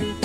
you.